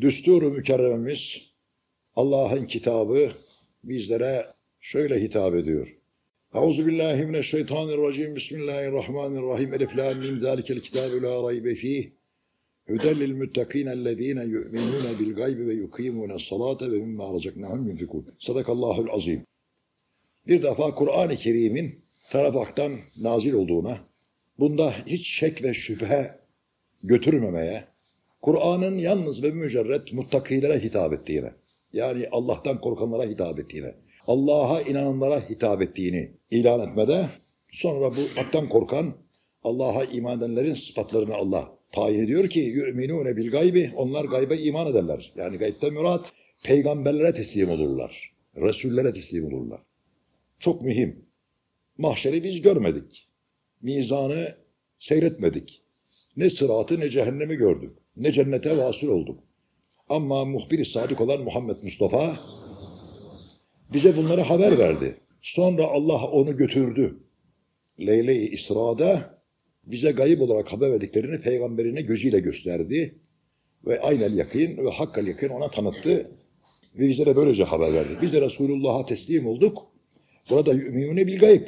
Düsturu mükerrememiz Allah'ın kitabı bizlere şöyle hitap ediyor. Euzubillahimineşşeytanirracim. Bismillahirrahmanirrahim. Elif lam mim zalikel kitabu la raybe fih. Huden lil muttaqin ellezine yu'minune bil gaybi ve yukimune salate ve mimma razaknahum yunfikun. Sadakallahul azim. Bir defa Kur'an-ı Kerim'in tarafaktan nazil olduğuna, bunda hiç şek ve şüphe götürmemeye, Kur'an'ın yalnız ve mücerret muttakilere hitap ettiğine, yani Allah'tan korkanlara hitap ettiğine, Allah'a inananlara hitap ettiğini ilan etmede, sonra bu haktan korkan, Allah'a iman edenlerin sıfatlarını Allah tayin ediyor ki, yu'minune bil gaybi, onlar gaybe iman ederler. Yani gaybte murat, peygamberlere teslim olurlar, Resullere teslim olurlar. Çok mühim. Mahşeri biz görmedik. Mizanı seyretmedik. Ne sıratı ne cehennemi gördük. Ne cennete vasıl olduk. Ama muhbir-i sadık olan Muhammed Mustafa bize bunları haber verdi. Sonra Allah onu götürdü. Leyle-i İsra'da bize gayip olarak haber verdiklerini peygamberine gözüyle gösterdi. Ve aynel yakın ve hakkal yakın ona tanıttı. Ve bizlere böylece haber verdi. Biz de Resulullah'a teslim olduk. Burada yu'minune bil gayb.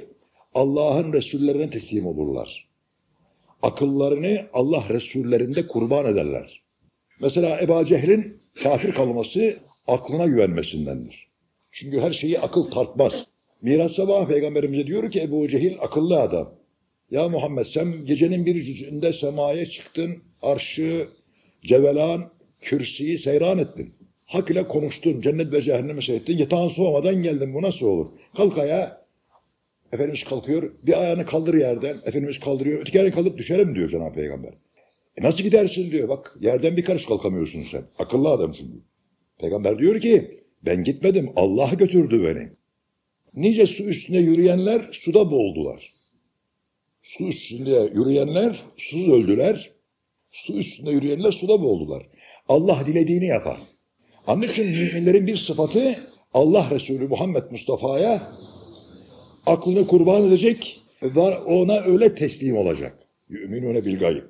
Allah'ın Resullerine teslim olurlar. Akıllarını Allah Resullerinde kurban ederler. Mesela Eba Cehil'in kafir kalması aklına güvenmesindendir. Çünkü her şeyi akıl tartmaz. Miraç sabahı peygamberimize diyor ki Ebu Cehil akıllı adam. Ya Muhammed sen gecenin bir cüzünde semaya çıktın, arşı, cevelan, kürsüyü seyran ettin. Hak ile konuştun, cennet ve cehennemi seyrettin, yatağın soğumadan geldin, bu nasıl olur? Kalk ayağa, Efendimiz kalkıyor, bir ayağını kaldır yerden, Efendimiz kaldırıyor, öteki ayağını kaldırıp düşerim diyor Cenab-ı Peygamber. E nasıl gidersin diyor, bak yerden bir karış kalkamıyorsun sen, akıllı adamsın diyor. Peygamber diyor ki, ben gitmedim, Allah götürdü beni. Nice su üstünde yürüyenler suda boğuldular. Su üstünde yürüyenler susuz öldüler. Su üstünde yürüyenler suda boğuldular. Allah dilediğini yapar. Onun için müminlerin bir sıfatı Allah Resulü Muhammed Mustafa'ya aklını kurban edecek ve ona öyle teslim olacak. Yüminune bil gayb.